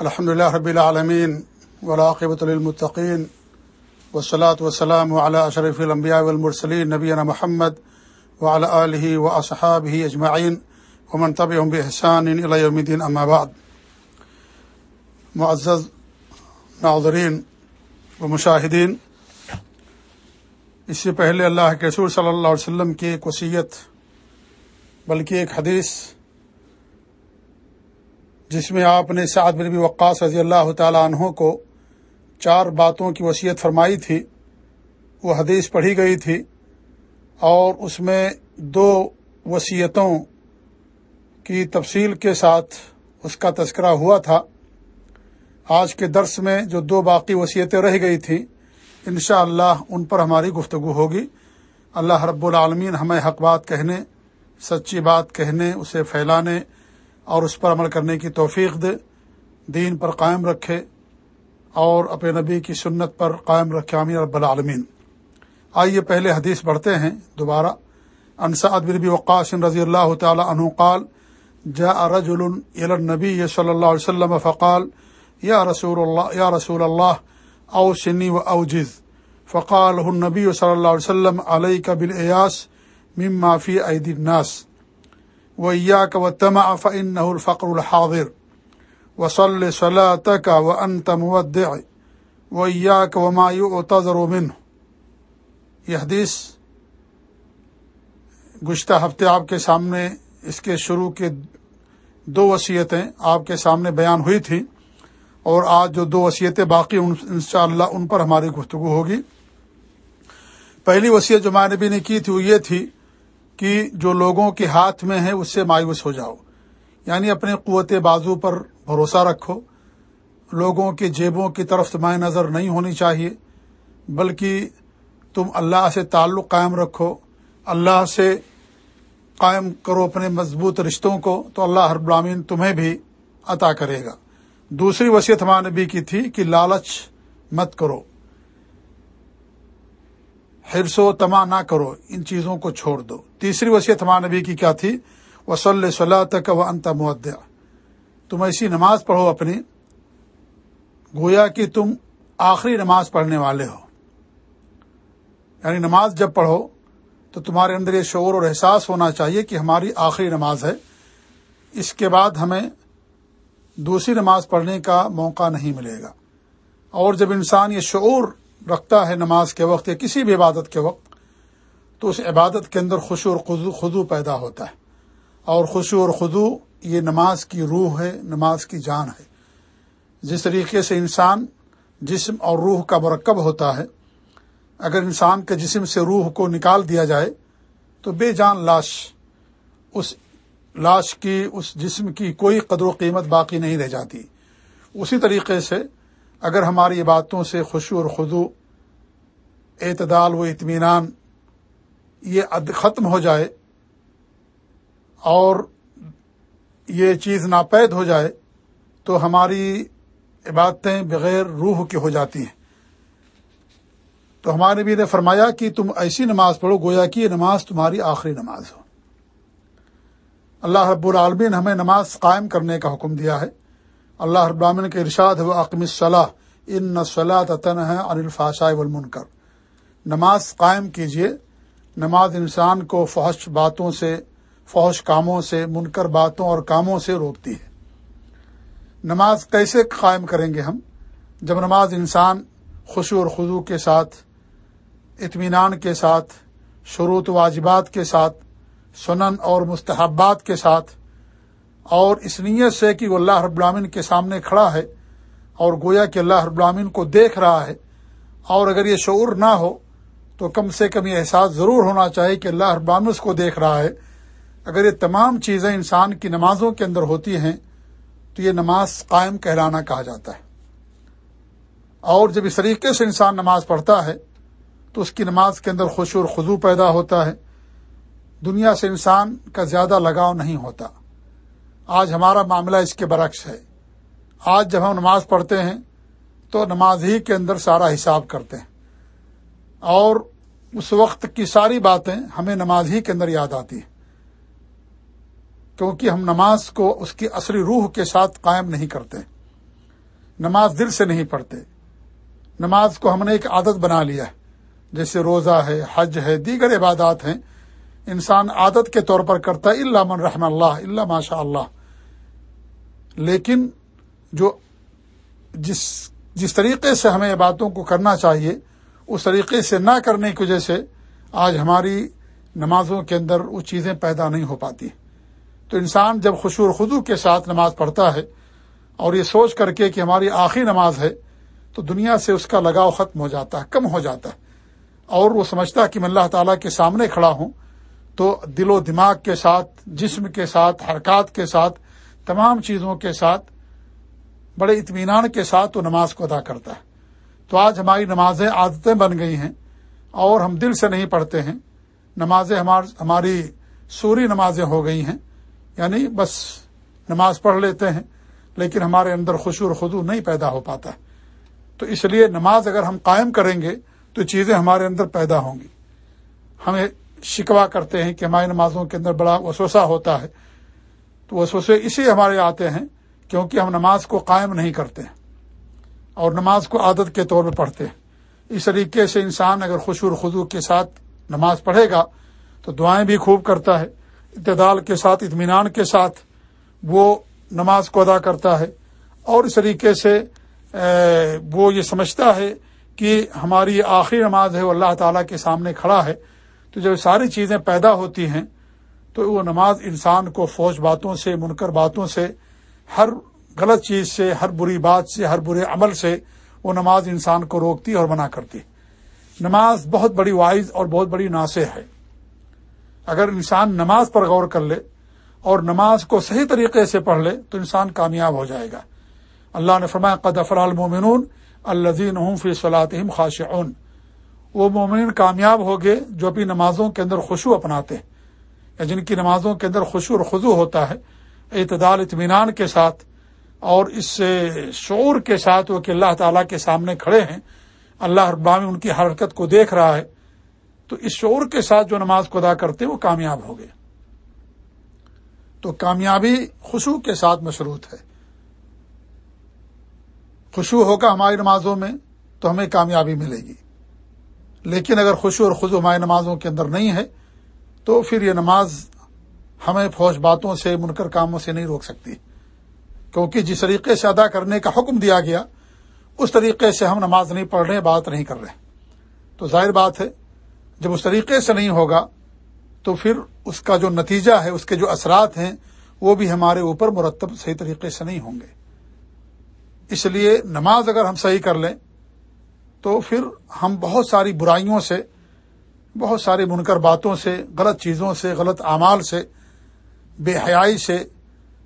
الحمد لله رب العالمين ولاقبۃ المطقین وسلاۃ وسلام على اشرف الانبیاء والمرسلین نبینا محمد وعلى آله واصحابه اجمعین ومن تبعهم باحسان الى يوم الدين اما بعد. معزز ناظرین و مشاہدین، اس سے پہلے اللہ کے رسول صلی اللہ علیہ وسلم کی ایک وصیت، بلکہ ایک حدیث جس میں آپ نے سعد بن نبی وقاص رضی اللہ تعالی عنہ کو چار باتوں کی وصیت فرمائی تھی، وہ حدیث پڑھی گئی تھی، اور اس میں دو وصیتوں کی تفصیل کے ساتھ اس کا تذکرہ ہوا تھا۔ آج کے درس میں جو دو باقی وصیتیں رہ گئی تھیں، انشاءاللہ اللہ ان پر ہماری گفتگو ہوگی۔ اللہ رب العالمین ہمیں حق بات کہنے، سچی بات کہنے، اسے پھیلانے اور اس پر عمل کرنے کی توفیق دے، دین پر قائم رکھے اور اپنے نبی کی سنت پر قائم رکھے عامر رب العالمین۔ آئیے پہلے حدیث بڑھتے ہیں دوبارہ۔ انسعد بن نبی وقاص رضی اللہ تعالی عنہ قال، جاء رجل الى النبی صلی اللہ علیہ وسلم فقال، یا رسول اللہ، یا رسول اللہ اوسنی و اوجز۔ فقال، النبی صلی اللہ علیہ وسلم علیہ کا بالیاس مما فی عید الناس۔ وإياك والتمع فإنه الفقر الحاضر. وصل صلاتك وأنت مودع. وإياك وما يؤتذر منه. یہ حدیث گزشتہ ہفتے آپ کے سامنے اس کے شروع کے دو وصیتیں آپ کے سامنے بیان ہوئی تھیں اور آج جو دو وصیتیں باقی ان شاء اللہ ان پر ہماری گفتگو ہوگی۔ پہلی وصیت جو ماں نبی نے کی تھی، وہ یہ تھی کہ جو لوگوں کے ہاتھ میں ہے اس سے مایوس ہو جاؤ۔ یعنی اپنے قوت بازو پر بھروسہ رکھو۔ لوگوں کے جیبوں کی طرف تمہیں نظر نہیں ہونی چاہیے، بلکہ تم اللہ سے تعلق قائم رکھو۔ اللہ سے قائم کرو اپنے مضبوط رشتوں کو، تو اللہ ہر برامین تمہیں بھی عطا کرے گا۔ دوسری وصیت ہمارے نبی کی تھی کہ لالچ مت کرو۔ حرص و تما نہ کرو، ان چیزوں کو چھوڑ دو۔ تیسری وصیت ہمارے نبی کی کیا تھی؟ وہ صلی صلاح تک و انت مدع تم ایسی نماز پڑھو اپنی، گویا کہ تم آخری نماز پڑھنے والے ہو۔ یعنی نماز جب پڑھو، تو تمہارے اندر یہ شعور اور احساس ہونا چاہیے کہ ہماری آخری نماز ہے۔ اس کے بعد ہمیں دوسری نماز پڑھنے کا موقع نہیں ملے گا۔ اور جب انسان یہ شعور رکھتا ہے نماز کے وقت یا کسی بھی عبادت کے وقت، تو اس عبادت کے اندر خوشو اور خضو پیدا ہوتا ہے۔ اور خوشو اور خضو یہ نماز کی روح ہے، نماز کی جان ہے۔ جس طریقے سے انسان جسم اور روح کا مرکب ہوتا ہے، اگر انسان کے جسم سے روح کو نکال دیا جائے، تو بے جان لاش، اس لاش کی، اس جسم کی کوئی قدر و قیمت باقی نہیں رہ جاتی۔ اسی طریقے سے اگر ہماری باتوں سے خوشو اور خدو اعتدال و اطمینان یہ ختم ہو جائے اور یہ چیز ناپید ہو جائے، تو ہماری عبادتیں بغیر روح کی ہو جاتی ہیں۔ تو ہمارے بھی نے فرمایا کہ تم ایسی نماز پڑھو گویا کہ یہ نماز تمہاری آخری نماز ہو۔ اللہ رب العالمین ہمیں نماز قائم کرنے کا حکم دیا ہے۔ اللہ رب کے ارشاد و اقم صلاح ان صلاح تن ہے انلفاشا والمنکر۔ نماز قائم کیجیے نماز انسان کو فحش باتوں سے، فحش کاموں سے، منکر باتوں اور کاموں سے روکتی ہے۔ نماز کیسے قائم کریں گے ہم؟ جب نماز انسان خوشی اور خضو کے ساتھ، اطمینان کے ساتھ، شروط واجبات کے ساتھ، سنن اور مستحبات کے ساتھ اور اس نیت سے کہ وہ اللہ رب العالمین کے سامنے کھڑا ہے اور گویا کہ اللہ رب العالمین کو دیکھ رہا ہے اور اگر یہ شعور نہ ہو تو کم سے کم یہ احساس ضرور ہونا چاہیے کہ اللہ رب العالمین اس کو دیکھ رہا ہے۔ اگر یہ تمام چیزیں انسان کی نمازوں کے اندر ہوتی ہیں تو یہ نماز قائم کہلانا کہا جاتا ہے۔ اور جب اس طریقے سے انسان نماز پڑھتا ہے تو اس کی نماز کے اندر خوش اور خضو پیدا ہوتا ہے۔ دنیا سے انسان کا زیادہ لگاؤ نہیں ہوتا۔ آج ہمارا معاملہ اس کے برعکس ہے۔ آج جب ہم نماز پڑھتے ہیں، تو نماز ہی کے اندر سارا حساب کرتے ہیں۔ اور اس وقت کی ساری باتیں ہمیں نماز ہی کے اندر یاد آتی ہیں۔ کیونکہ ہم نماز کو اس کی اصلی روح کے ساتھ قائم نہیں کرتے۔ نماز دل سے نہیں پڑھتے۔ نماز کو ہم نے ایک عادت بنا لیا ہے۔ جیسے روزہ ہے، حج ہے، دیگر عبادات ہیں۔ انسان عادت کے طور پر کرتا ہے اللہ من رحم اللہ اللہ ماشاء اللہ لیکن جو جس جس طریقے سے ہمیں باتوں کو کرنا چاہیے، اس طریقے سے نہ کرنے کی وجہ سے آج ہماری نمازوں کے اندر وہ چیزیں پیدا نہیں ہو پاتی تو انسان جب خوشور خدو کے ساتھ نماز پڑھتا ہے اور یہ سوچ کر کے کہ ہماری آخری نماز ہے، تو دنیا سے اس کا لگاؤ ختم ہو جاتا ہے، کم ہو جاتا ہے۔ اور وہ سمجھتا ہے کہ میں اللہ تعالیٰ کے سامنے کھڑا ہوں تو دل و دماغ کے ساتھ، جسم کے ساتھ، حرکات کے ساتھ تمام چیزوں کے ساتھ، بڑے اطمینان کے ساتھ وہ نماز کو ادا کرتا ہے۔ تو آج ہماری نمازیں عادتیں بن گئی ہیں اور ہم دل سے نہیں پڑھتے ہیں۔ نمازیں ہماری سوری نمازیں ہو گئی ہیں۔ یعنی بس نماز پڑھ لیتے ہیں، لیکن ہمارے اندر خوشور خدو نہیں پیدا ہو پاتا۔ تو اس لیے نماز اگر ہم قائم کریں گے تو چیزیں ہمارے اندر پیدا ہوں گی۔ ہمیں شکوا کرتے ہیں کہ ہماری نمازوں کے اندر بڑا وسوسہ ہوتا ہے۔ تو وسوسے اسی ہمارے آتے ہیں کیونکہ ہم نماز کو قائم نہیں کرتے اور نماز کو عادت کے طور پر پڑھتے ہیں۔ اس طریقے سے انسان اگر خوشور خدو کے ساتھ نماز پڑھے گا تو دعائیں بھی خوب کرتا ہے، اعتدال کے ساتھ، اطمینان کے ساتھ وہ نماز کو ادا کرتا ہے۔ اور اس طریقے سے وہ یہ سمجھتا ہے کہ ہماری آخری نماز ہے، وہ اللہ تعالیٰ کے سامنے کھڑا ہے۔ تو جب ساری چیزیں پیدا ہوتی ہیں تو وہ نماز انسان کو فوج باتوں سے، منکر باتوں سے، ہر غلط چیز سے، ہر بری بات سے، ہر برے عمل سے وہ نماز انسان کو روکتی اور منع کرتی۔ نماز بہت بڑی وائز اور بہت بڑی ناسے ہے۔ اگر انسان نماز پر غور کر لے اور نماز کو صحیح طریقے سے پڑھ لے تو انسان کامیاب ہو جائے گا۔ اللہ نے فرمایا، قد افر المومنون الزین فی صلاحم خاشعون۔ وہ مومن کامیاب ہو گئے جو اپنی نمازوں کے اندر خوشو اپناتے ہیں۔ جن کی نمازوں کے اندر خوشو اور خضو ہوتا ہے، اعتدال، اطمینان کے ساتھ، اور اس شعور کے ساتھ وہ کہ اللہ تعالیٰ کے سامنے کھڑے ہیں، اللہ ابام ان کی حرکت کو دیکھ رہا ہے، تو اس شعور کے ساتھ جو نماز کو ادا کرتے وہ کامیاب ہو گئے۔ تو کامیابی خوشو کے ساتھ مشروط ہے۔ خوشو ہوگا ہماری نمازوں میں تو ہمیں کامیابی ملے گی۔ لیکن اگر خوشو اور خزو ہماری نمازوں کے اندر نہیں ہے تو پھر یہ نماز ہمیں فوج باتوں سے، منکر کاموں سے نہیں روک سکتی۔ کیونکہ جس طریقے سے ادا کرنے کا حکم دیا گیا، اس طریقے سے ہم نماز نہیں پڑھ رہے، بات نہیں کر رہے۔ تو ظاہر بات ہے، جب اس طریقے سے نہیں ہوگا، تو پھر اس کا جو نتیجہ ہے، اس کے جو اثرات ہیں، وہ بھی ہمارے اوپر مرتب صحیح طریقے سے نہیں ہوں گے۔ اس لیے نماز اگر ہم صحیح کر لیں، تو پھر ہم بہت ساری برائیوں سے بہت ساری منکر باتوں سے، غلط چیزوں سے، غلط اعمال سے، بے حیائی سے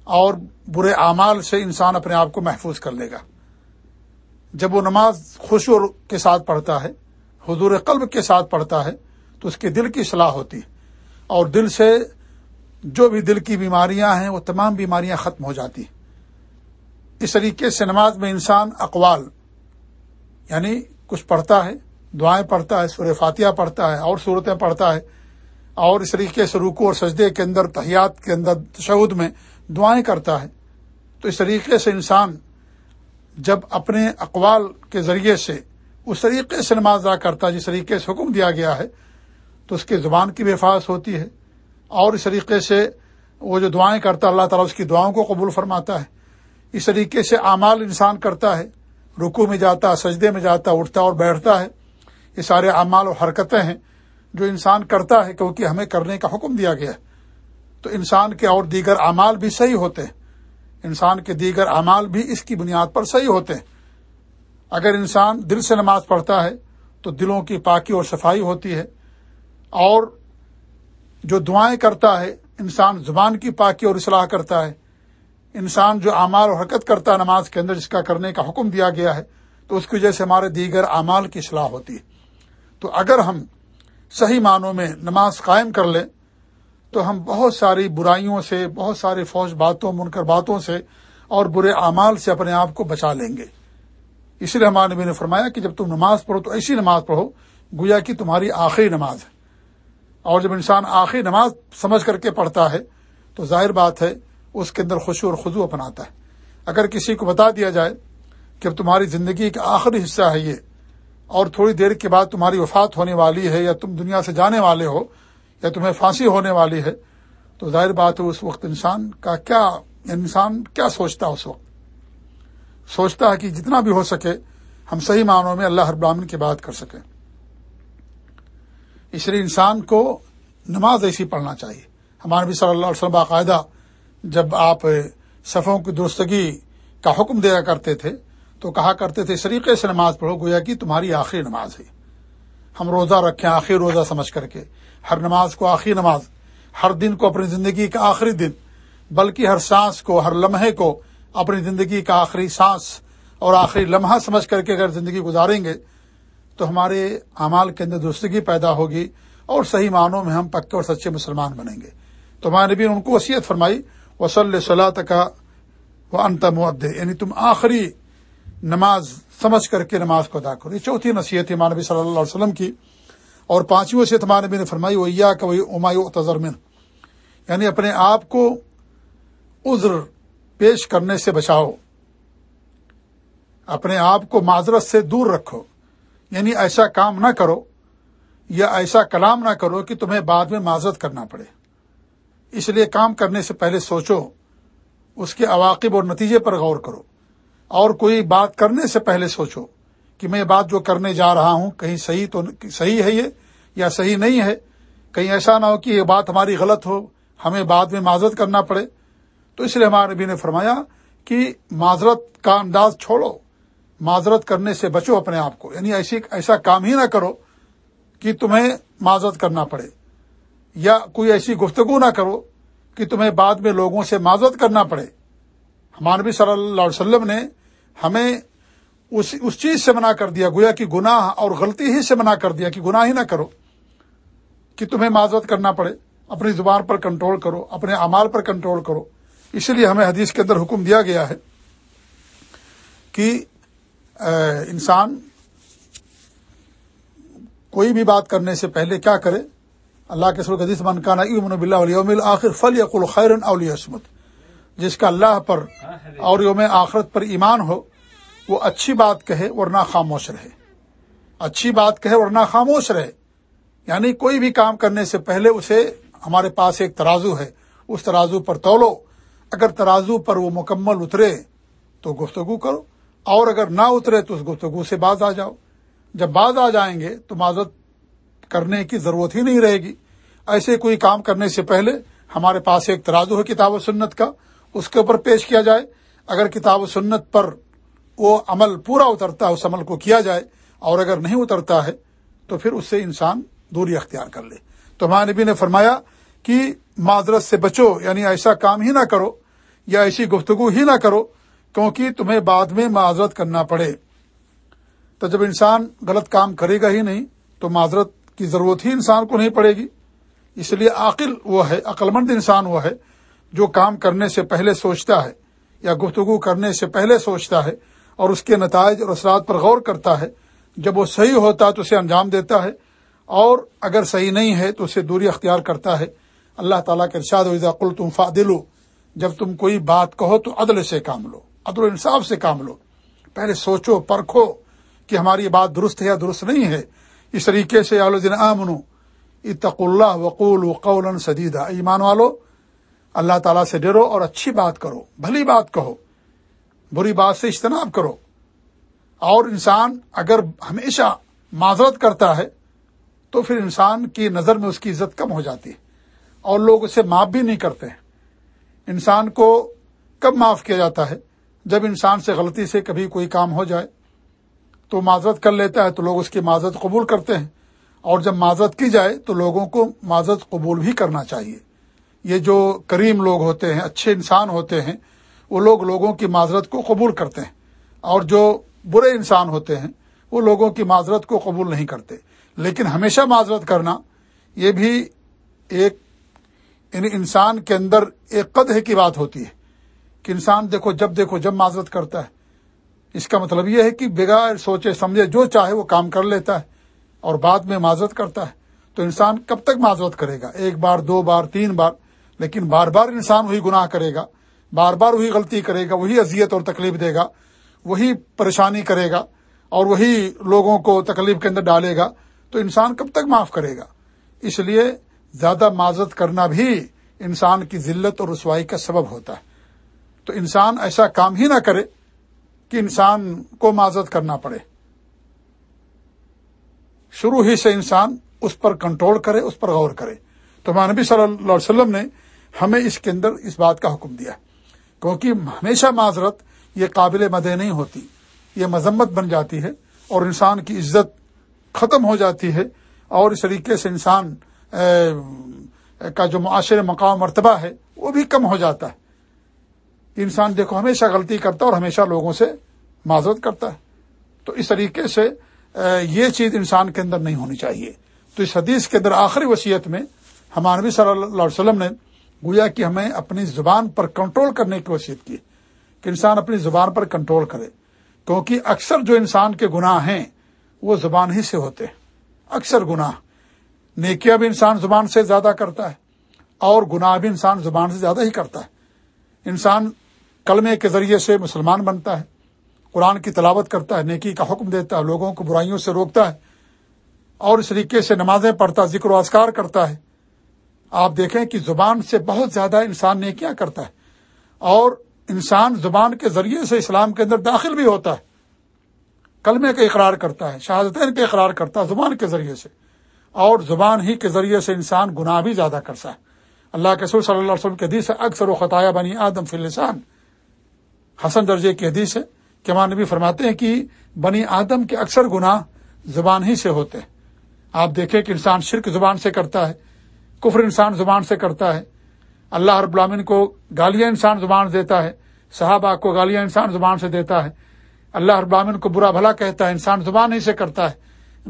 اور برے اعمال سے انسان اپنے آپ کو محفوظ کر لے گا۔ جب وہ نماز خوش کے ساتھ پڑھتا ہے، حضور قلب کے ساتھ پڑھتا ہے، تو اس کے دل کی صلاح ہوتی ہے۔ اور دل سے جو بھی دل کی بیماریاں ہیں، وہ تمام بیماریاں ختم ہو جاتی ہیں۔ اس طریقے سے نماز میں انسان اقوال یعنی کچھ پڑھتا ہے دعائیں پڑھتا ہے سور فاتحہ پڑھتا ہے، اور صورتیں پڑھتا ہے، اور اس طریقے سے رکو اور سجدے کے اندر، تحیات کے اندر تشود میں دعائیں کرتا ہے۔ تو اس طریقے سے انسان جب اپنے اقوال کے ذریعے سے، اس طریقے سے نماز ادا کرتا ہے، جس طریقے سے حکم دیا گیا ہے، تو اس کی زبان کی بھی حفاظت ہوتی ہے۔ اور اس طریقے سے وہ جو دعائیں کرتا ہے، اللہ تعالیٰ اس کی دعاؤں کو قبول فرماتا ہے۔ اس طریقے سے اعمال انسان کرتا ہے۔ رکو میں جاتا، سجدے میں جاتا، اٹھتا اور بیٹھتا ہے۔ یہ سارے اعمال اور حرکتیں ہیں جو انسان کرتا ہے، کیونکہ ہمیں کرنے کا حکم دیا گیا ہے۔ تو انسان کے اور دیگر اعمال بھی صحیح ہوتے ہیں۔ انسان کے دیگر اعمال بھی اس کی بنیاد پر صحیح ہوتے ہیں۔ اگر انسان دل سے نماز پڑھتا ہے، تو دلوں کی پاکی اور صفائی ہوتی ہے۔ اور جو دعائیں کرتا ہے، انسان زبان کی پاکی اور اصلاح کرتا ہے۔ انسان جو اعمال و حرکت کرتا ہے نماز کے اندر، جس کا کرنے کا حکم دیا گیا ہے، تو اس کی وجہ سے ہمارے دیگر اعمال کی اصلاح ہوتی ہے۔ تو اگر ہم صحیح معنوں میں نماز قائم کر لیں، تو ہم بہت ساری برائیوں سے، بہت ساری فوج باتوں، منکر باتوں سے اور برے اعمال سے اپنے آپ کو بچا لیں گے۔ اسی لیے ہمارے نبی نے فرمایا کہ جب تم نماز پڑھو تو ایسی نماز پڑھو، گویا کہ تمہاری آخری نماز ہے۔ اور جب انسان آخری نماز سمجھ کر کے پڑھتا ہے، تو ظاہر بات ہے، اس کے اندر خوشی اور خزو اپناتا ہے۔ اگر کسی کو بتا دیا جائے کہ اب تمہاری زندگی کا آخری حصہ ہے یہ اور تھوڑی دیر کے بعد تمہاری وفات ہونے والی ہے یا تم دنیا سے جانے والے ہو یا تمہیں پھانسی ہونے والی ہے، تو ظاہر بات ہے اس وقت انسان کا کیا، انسان کیا سوچتا ہے اس وقت؟ سوچتا ہے کہ جتنا بھی ہو سکے ہم صحیح معنوں میں اللہ ہر کی بات کر سکیں۔ اس لیے انسان کو نماز ایسی پڑھنا چاہیے۔ ہمارے بھی صلی اللہ علیہ وسلم باقاعدہ جب آپ صفوں کی درستگی کا حکم دیا کرتے تھے تو کہا کرتے تھے اس طریقے سے نماز پڑھو، گویا کہ تمہاری آخری نماز ہے. ہم روزہ رکھیں، آخری روزہ سمجھ کر کے. ہر نماز کو آخری نماز، ہر دن کو اپنی زندگی کا آخری دن، بلکہ ہر سانس کو، ہر لمحے کو اپنی زندگی کا آخری سانس اور آخری لمحہ سمجھ کر کے اگر زندگی گزاریں گے، تو ہمارے اعمال کے اندر درستگی پیدا ہوگی اور صحیح معنوں میں ہم پکے اور سچے مسلمان بنیں گے. تو ہمارے نبی نے ان کو وصیت فرمائی وصلی صلاح کا وہ انتم یعنی تم آخری نماز سمجھ کر کے نماز کو ادا کرو۔ یہ چوتھی نصیحت ہے مانبی صلی اللہ علیہ وسلم کی۔ اور پانچویں وصیت ہمارے نبی نے فرمائی، وہ یا کہ وہی تجرمن یعنی اپنے آپ کو عذر پیش کرنے سے بچاؤ۔ اپنے آپ کو معذرت سے دور رکھو۔ یعنی ایسا کام نہ کرو یا ایسا کلام نہ کرو کہ تمہیں بعد میں معذرت کرنا پڑے۔ اس لیے کام کرنے سے پہلے سوچو، اس کے عواقب اور نتیجے پر غور کرو۔ اور کوئی بات کرنے سے پہلے سوچو کہ میں یہ بات جو کرنے جا رہا ہوں، کہیں صحیح تو صحیح ہے یہ یا صحیح نہیں ہے؟ کہیں ایسا نہ ہو کہ یہ بات ہماری غلط ہو، ہمیں بعد میں معذرت کرنا پڑے۔ تو اس لیے ہمارے نبی نے فرمایا کہ معذرت کا انداز چھوڑو۔ معذرت کرنے سے بچو اپنے آپ کو۔ یعنی ایسی، ایسا کام ہی نہ کرو کہ تمہیں معذرت کرنا پڑے۔ یا کوئی ایسی گفتگو نہ کرو کہ تمہیں بعد میں لوگوں سے معذرت کرنا پڑے۔ ہمارے نبی صلی اللہ علیہ وسلم نے ہمیں اس اس چیز سے منع کر دیا، گویا کہ گناہ اور غلطی ہی سے منع کر دیا کہ گناہ ہی نہ کرو، کہ تمہیں معذرت کرنا پڑے، اپنی زبان پر کنٹرول کرو، اپنے اعمال پر کنٹرول کرو۔ اسی لیے ہمیں حدیث کے اندر حکم دیا گیا ہے کہ انسان کوئی بھی بات کرنے سے پہلے کیا کرے؟ اللہ کے سر حدیث منکانہ امن بلّہ علیہ آخر فل یقل خیرن اول عصمت جس کا اللہ پر اور یوم آخرت پر ایمان ہو، وہ اچھی بات کہے ورنہ خاموش رہے۔ اچھی بات کہے ورنہ خاموش رہے۔ یعنی کوئی بھی کام کرنے سے پہلے اسے ہمارے پاس ایک ترازو ہے، اس ترازو پر تولو اگر ترازو پر وہ مکمل اترے تو گفتگو کرو، اور اگر نہ اترے تو اس گفتگو سے باز آ جاؤ۔ جب باز آ جائیں گے تو معذرت کرنے کی ضرورت ہی نہیں رہے گی۔ ایسے کوئی کام کرنے سے پہلے ہمارے پاس ایک ترازو ہے کتاب و سنت کا۔ اس کے اوپر پیش کیا جائے۔ اگر کتاب و سنت پر وہ عمل پورا اترتا ہے، اس عمل کو کیا جائے، اور اگر نہیں اترتا ہے، تو پھر اس سے انسان دوری اختیار کر لے۔ تو ہمارے نبی نے فرمایا کہ معذرت سے بچو یعنی ایسا کام ہی نہ کرو یا ایسی گفتگو ہی نہ کرو، کیونکہ تمہیں بعد میں معذرت کرنا پڑے۔ تو جب انسان غلط کام کرے گا ہی نہیں، تو معذرت کی ضرورت ہی انسان کو نہیں پڑے گی۔ اس لیے عقل وہ ہے، عقلمند انسان وہ ہے جو کام کرنے سے پہلے سوچتا ہے یا گفتگو کرنے سے پہلے سوچتا ہے اور اس کے نتائج اور اثرات پر غور کرتا ہے، جب وہ صحیح ہوتا ہے تو اسے انجام دیتا ہے، اور اگر صحیح نہیں ہے تو اسے دوری اختیار کرتا ہے۔ اللہ تعالیٰ کے ارشاد و کل تم فادلو جب تم کوئی بات کہو تو عدل سے کام لو، عدل و انصاف سے کام لو۔ پہلے سوچو، پرکھو کہ ہماری بات درست ہے یا درست نہیں ہے۔ اس طریقے سے آلودین آمن اتق اللہ وقول وقول سدیدہ ایمان والو اللہ تعالیٰ سے ڈرو اور اچھی بات کرو، بھلی بات کہو، بری بات سے اجتناب کرو۔ اور انسان اگر ہمیشہ معذرت کرتا ہے، تو پھر انسان کی نظر میں اس کی عزت کم ہو جاتی ہے اور لوگ اسے معاف بھی نہیں کرتے انسان کو کب معاف کیا جاتا ہے؟ جب انسان سے غلطی سے کبھی کوئی کام ہو جائے، تو معذرت کر لیتا ہے تو لوگ اس کی معذرت قبول کرتے ہیں۔ اور جب معذرت کی جائے، تو لوگوں کو معذرت قبول بھی کرنا چاہیے۔ یہ جو کریم لوگ ہوتے ہیں، اچھے انسان ہوتے ہیں، وہ لوگ لوگوں کی معذرت کو قبول کرتے ہیں۔ اور جو برے انسان ہوتے ہیں، وہ لوگوں کی معذرت کو قبول نہیں کرتے۔ لیکن ہمیشہ معذرت کرنا، یہ بھی ایک یعنی انسان کے اندر ایک قدح کی بات ہوتی ہے کہ انسان دیکھو، جب دیکھو، جب معذرت کرتا ہے۔ اس کا مطلب یہ ہے کہ بغیر سوچے سمجھے جو چاہے وہ کام کر لیتا ہے اور بعد میں معذرت کرتا ہے۔ تو انسان کب تک معذرت کرے گا؟ ایک بار، دو بار، تین بار؟ لیکن بار بار انسان وہی گناہ کرے گا، بار بار وہی غلطی کرے گا، وہی اذیت اور تکلیف دے گا، وہی پریشانی کرے گا اور وہی لوگوں کو تکلیف کے اندر ڈالے گا، تو انسان کب تک معاف کرے گا؟ اس لیے زیادہ معذرت کرنا بھی انسان کی ذلت اور رسوائی کا سبب ہوتا ہے۔ تو انسان ایسا کام ہی نہ کرے کہ انسان کو معذرت کرنا پڑے۔ شروع ہی سے انسان اس پر کنٹرول کرے، اس پر غور کرے۔ تو ہمارے نبی صلی اللہ علیہ وسلم نے ہمیں اس کے اندر اس بات کا حکم دیا کیونکہ ہمیشہ معذرت یہ قابل مدع نہیں ہوتی، یہ مذمت بن جاتی ہے اور انسان کی عزت ختم ہو جاتی ہے اور اس طریقے سے انسان کا جو معاشر مقام، مرتبہ ہے، وہ بھی کم ہو جاتا ہے۔ انسان دیکھو، ہمیشہ غلطی کرتا ہے اور ہمیشہ لوگوں سے معذرت کرتا ہے۔ تو اس طریقے سے یہ چیز انسان کے اندر نہیں ہونی چاہیے۔ تو اس حدیث کے اندر آخری وصیت میں ہمارے نبی صلی اللہ علیہ وسلم نے گویا کہ ہمیں اپنی زبان پر کنٹرول کرنے کی وصیت کی کہ انسان اپنی زبان پر کنٹرول کرے، کیونکہ اکثر جو انسان کے گناہ ہیں، وہ زبان ہی سے ہوتے ہیں۔ اکثر گناہ۔ نیکیاں بھی انسان زبان سے زیادہ کرتا ہے اور گناہ بھی انسان زبان سے زیادہ ہی کرتا ہے۔ انسان کلمے کے ذریعے سے مسلمان بنتا ہے، قرآن کی تلاوت کرتا ہے، نیکی کا حکم دیتا ہے، لوگوں کو برائیوں سے روکتا ہے اور اس طریقے سے نمازیں پڑھتا، ذکر و اذکار کرتا ہے۔ آپ دیکھیں کہ زبان سے بہت زیادہ انسان نیکیاں کرتا ہے اور انسان زبان کے ذریعے سے اسلام کے اندر داخل بھی ہوتا ہے۔ کلمے کا اقرار کرتا ہے، شہادتین کا اقرار کرتا ہے زبان کے ذریعے سے۔ اور زبان ہی کے ذریعے سے انسان گناہ بھی زیادہ کرتا ہے۔ اللہ کے سور صلی اللہ علیہ وسلم کے حدیث ہے، اکثر و خطایا بنی آدم فی السان حسن درجے کی حدیث ہے کہ ماں نبی فرماتے ہیں کہ بنی آدم کے اکثر گناہ زبان ہی سے ہوتے ہیں۔ آپ دیکھیں کہ انسان شرک زبان سے کرتا ہے۔ کفر انسان زبان سے کرتا ہے۔ اللہ رب العالمین کو گالیاں انسان زبان دیتا ہے۔ صحابہ کو گالیاں انسان زبان سے دیتا ہے۔ اللہ رب العالمین کو برا بھلا کہتا ہے، انسان زبان ہی سے کرتا ہے۔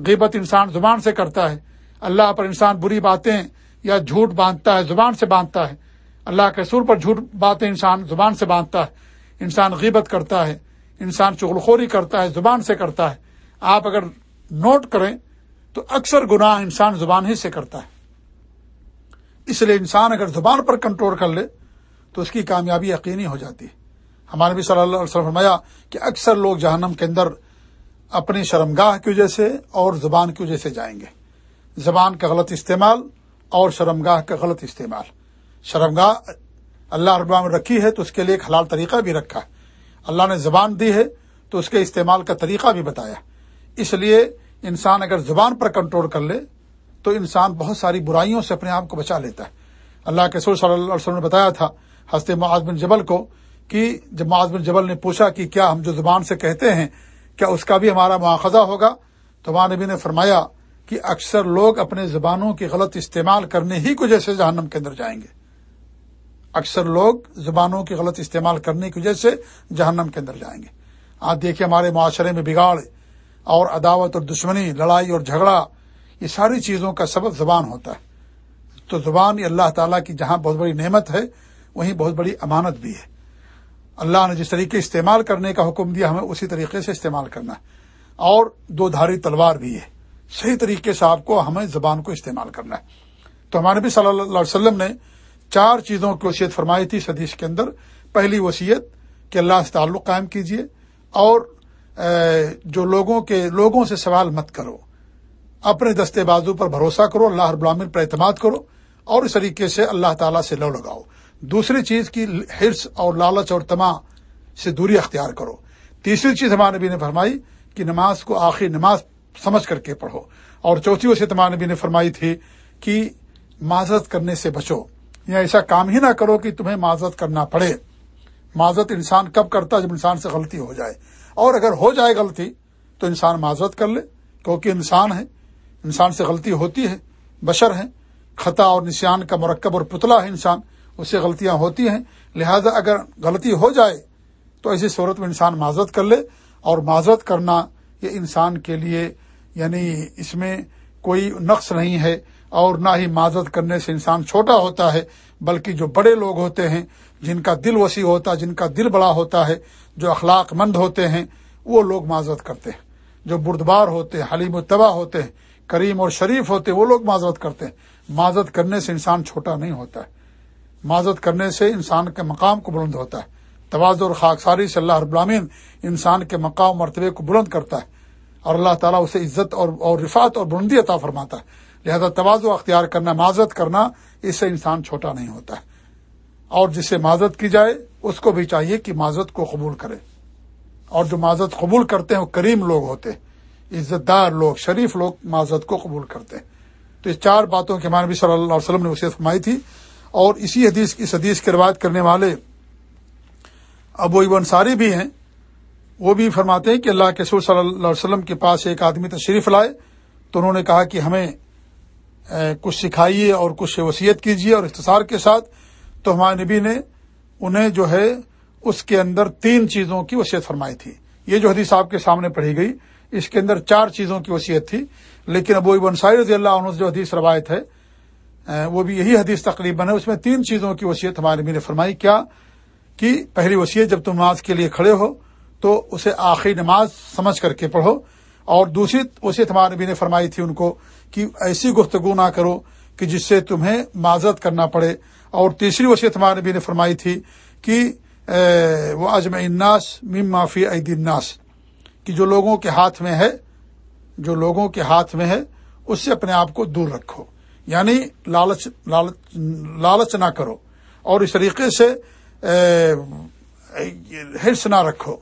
غیبت انسان زبان سے کرتا ہے۔ اللہ پر انسان بری باتیں یا جھوٹ باندھتا ہے، زبان سے باندھتا ہے۔ اللہ کے سر پر جھوٹ باتیں انسان زبان سے باندھتا ہے۔ انسان غیبت کرتا ہے، انسان چغلخوری کرتا ہے، زبان سے کرتا ہے۔ آپ اگر نوٹ کریں تو اکثر گناہ انسان زبان ہی سے کرتا ہے۔ اس لیے انسان اگر زبان پر کنٹرول کر لے تو اس کی کامیابی یقینی ہو جاتی ہے۔ ہمارے بھی صلی اللہ علیہ وسلم فرمایا کہ اکثر لوگ جہنم کے اندر اپنی شرمگاہ کی وجہ سے اور زبان کی وجہ سے جائیں گے۔ زبان کا غلط استعمال اور شرمگاہ کا غلط استعمال۔ شرمگاہ اللہ رب نے رکھی ہے تو اس کے لیے ایک حلال طریقہ بھی رکھا ہے۔ اللہ نے زبان دی ہے تو اس کے استعمال کا طریقہ بھی بتایا۔ اس لیے انسان اگر زبان پر کنٹرول کر لے تو انسان بہت ساری برائیوں سے اپنے آپ کو بچا لیتا ہے۔ اللہ کے سور صلی اللہ علیہ وسلم نے بتایا تھا ہست معاذ بن جبل کو، کہ جب معاذ بن جبل نے پوچھا کہ کیا ہم جو زبان سے کہتے ہیں، کیا اس کا بھی ہمارا مواخذہ ہوگا؟ تو وہاں نبی نے فرمایا کہ اکثر لوگ اپنے زبانوں کی غلط استعمال کرنے ہی کو جیسے جہنم کے اندر جائیں گے۔ اکثر لوگ زبانوں کی غلط استعمال کرنے کی وجہ سے جہنم کے اندر جائیں گے۔ آپ دیکھیے ہمارے معاشرے میں بگاڑ اور عداوت اور دشمنی، لڑائی اور جھگڑا یہ ساری چیزوں کا سبب زبان ہوتا ہے۔ تو زبان یہ اللہ تعالیٰ کی جہاں بہت بڑی نعمت ہے، وہیں بہت بڑی امانت بھی ہے۔ اللہ نے جس طریقے استعمال کرنے کا حکم دیا، ہمیں اسی طریقے سے استعمال کرنا ہے۔ اور دو دھاری تلوار بھی ہے۔ صحیح طریقے سے آپ کو، ہمیں زبان کو استعمال کرنا ہے۔ تو ہمارے بھی صلی اللہ علیہ وسلم نے چار چیزوں کی وصیت فرمائی تھی حدیث کے اندر۔ پہلی وصیت، کہ اللہ سے تعلق قائم کیجیے اور جو لوگوں کے، لوگوں سے سوال مت کرو۔ اپنے دستے بازو پر بھروسہ کرو، اللہ رب العالمین پر اعتماد کرو اور اس طریقے سے اللہ تعالیٰ سے لو لگاؤ۔ دوسری چیز کی حرص اور لالچ اور تما سے دوری اختیار کرو۔ تیسری چیز ہمارے نبی نے فرمائی کہ نماز کو آخری نماز سمجھ کر کے پڑھو۔ اور چوتھی وصیت ہمارے نبی نے فرمائی تھی کہ معذرت کرنے سے بچو۔ یا ایسا کام ہی نہ کرو کہ تمہیں معذرت کرنا پڑے۔ معذرت انسان کب کرتا جب انسان سے غلطی ہو جائے۔ اور اگر ہو جائے غلطی تو انسان معذرت کر لے، کیونکہ انسان ہے۔ انسان سے غلطی ہوتی ہے، بشر ہے خطا اور نشان کا مرکب اور پتلا ہے انسان، اس سے غلطیاں ہوتی ہیں، لہذا اگر غلطی ہو جائے تو ایسی صورت میں انسان معذرت کر لے اور معذرت کرنا یہ انسان کے لیے یعنی اس میں کوئی نقص نہیں ہے اور نہ ہی معذرت کرنے سے انسان چھوٹا ہوتا ہے، بلکہ جو بڑے لوگ ہوتے ہیں، جن کا دل وسیع ہوتا ہے جن کا دل بڑا ہوتا ہے، جو اخلاق مند ہوتے ہیں، وہ لوگ معذرت کرتے ہیں، جو بردبار ہوتے ہیں حلیم و تباہ ہوتے ہیں کریم اور شریف ہوتے وہ لوگ معذرت کرتے ہیں۔ معذرت کرنے سے انسان چھوٹا نہیں ہوتا ہے۔ معذرت کرنے سے انسان کے مقام کو بلند ہوتا ہے۔ توازو اور خاکساری سے اللہ رب العالمین انسان کے مقام مرتبے کو بلند کرتا ہے اور اللہ تعالیٰ اسے عزت اور اور رفات اور بلندی عطا فرماتا ہے۔ لہذا توازو اختیار کرنا، معذرت کرنا، اس سے انسان چھوٹا نہیں ہوتا ہے۔ اور جسے معذرت کی جائے، اس کو بھی چاہیے کہ معذرت کو قبول کرے۔ اور جو معذرت قبول کرتے ہیں، وہ کریم لوگ ہوتے ہیں۔ عزت دار لوگ، شریف لوگ معذرت کو قبول کرتے ہیں۔ تو اس چار باتوں کے مانبی صلی اللہ علیہ وسلم نے اسے فرمائی تھی۔ اور اسی حدیث اس حدیث کی روایت کرنے والے ابو انصاری بھی ہیں۔ وہ بھی فرماتے ہیں کہ اللہ کے سور صلی اللہ علیہ وسلم کے پاس ایک آدمی تشریف لائے۔ تو انہوں نے کہا کہ ہمیں کچھ سکھائیے اور کچھ وصیت کیجیے اور اختصار کے ساتھ۔ تو ہمارے نبی نے انہیں جو ہے، اس کے اندر تین چیزوں کی وصیت فرمائی تھی۔ یہ جو حدیث آپ کے سامنے پڑھی گئی اس کے اندر چار چیزوں کی وصیت تھی، لیکن ابو ابن سائر رضی اللہ عنہ جو حدیث روایت ہے وہ بھی یہی حدیث تقریباً ہے، اس میں تین چیزوں کی وصیت ہمارے نبی نے فرمائی۔ کیا؟ کہ پہلی وصیت، جب تم نماز کے لیے کھڑے ہو، تو اسے آخری نماز سمجھ کر کے پڑھو۔ اور دوسری وصیت ہمارے نبی نے فرمائی تھی ان کو کہ ایسی گفتگو نہ کرو کہ جس سے تمہیں معذرت کرنا پڑے۔ اور تیسری وصیت ہمارے نبی نے فرمائی تھی کہ وہ اجم اناس مم معافی عید الناس۔ کہ جو لوگوں کے ہاتھ میں ہے، جو لوگوں کے ہاتھ میں ہے، اس سے اپنے آپ کو دور رکھو۔ یعنی لالچ لالچ لالچ نہ کرو۔ اور اس طریقے سے ہرس نہ رکھو۔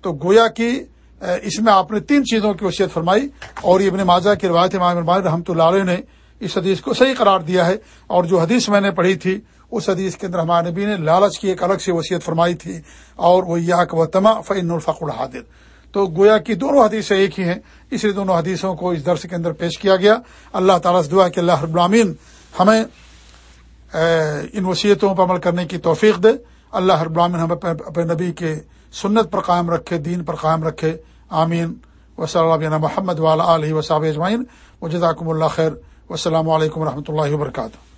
تو گویا کہ اس میں آپ نے تین چیزوں کی وصیت فرمائی۔ اور یہ ابن ماجہ کی روایت امام رحمۃ اللہ علیہ نے اس حدیث کو صحیح قرار دیا ہے۔ اور جو حدیث میں نے پڑھی تھی، اس حدیث کے اندر ہمارے نبی نے لالچ کی ایک الگ سے وصیت فرمائی تھی۔ اور وہ یا و تما فعن الفق الحادر تو گویا کی دونوں حدیثیں ایک ہی ہیں۔ اس لیے دونوں حدیثوں کو اس درس کے اندر پیش کیا گیا۔ اللہ تعالیٰ سے دعا کہ اللہ ابرامین ہمیں ان وصیتوں پر عمل کرنے کی توفیق دے۔ اللہ ابرامین ہمیں اپنے نبی کے سنت پر قائم رکھے، دین پر قائم رکھے۔ آمین۔ و صلی اللہ محمد والا علیہ وصاب اجمائن و جزاکم اللہ خیر۔ السلام علیکم و رحمۃ اللہ وبرکاتہ۔